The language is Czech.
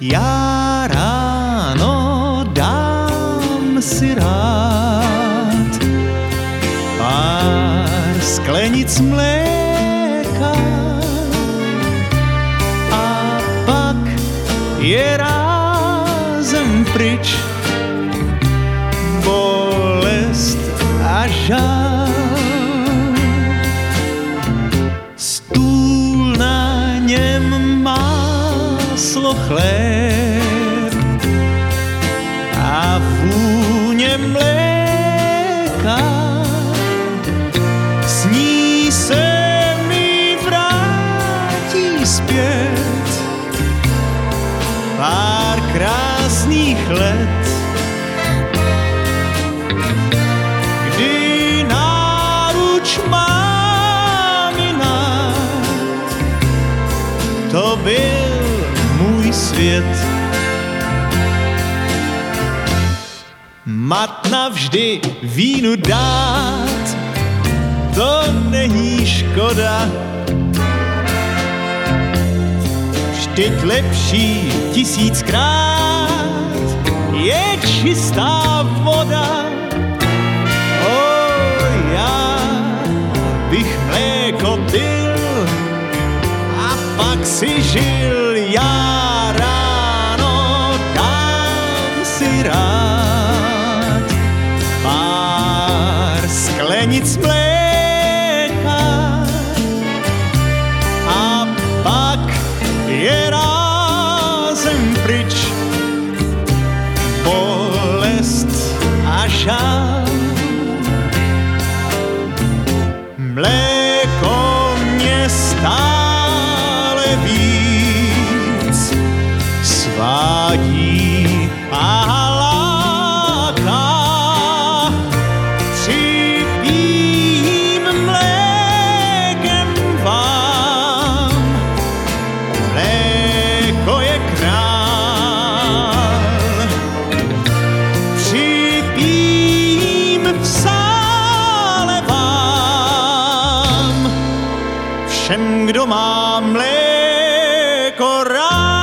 Já ráno dám si rád pár sklenic mléka a pak je rázem pryč bolest a žád. Máslo chléb a vůně mléka. S ní se mi vrátí zpět. Pár krásných let to byl můj svět. Mat navždy vínu dát, to není škoda. Vždyť lepší tisíckrát je čistá voda. jak si žil já ráno, dám si rád. Pár sklenic mléka a pak je rázem pryč. Bolest a žád. Mléko mě stále sále vám. Všem, kdo má mléko rád,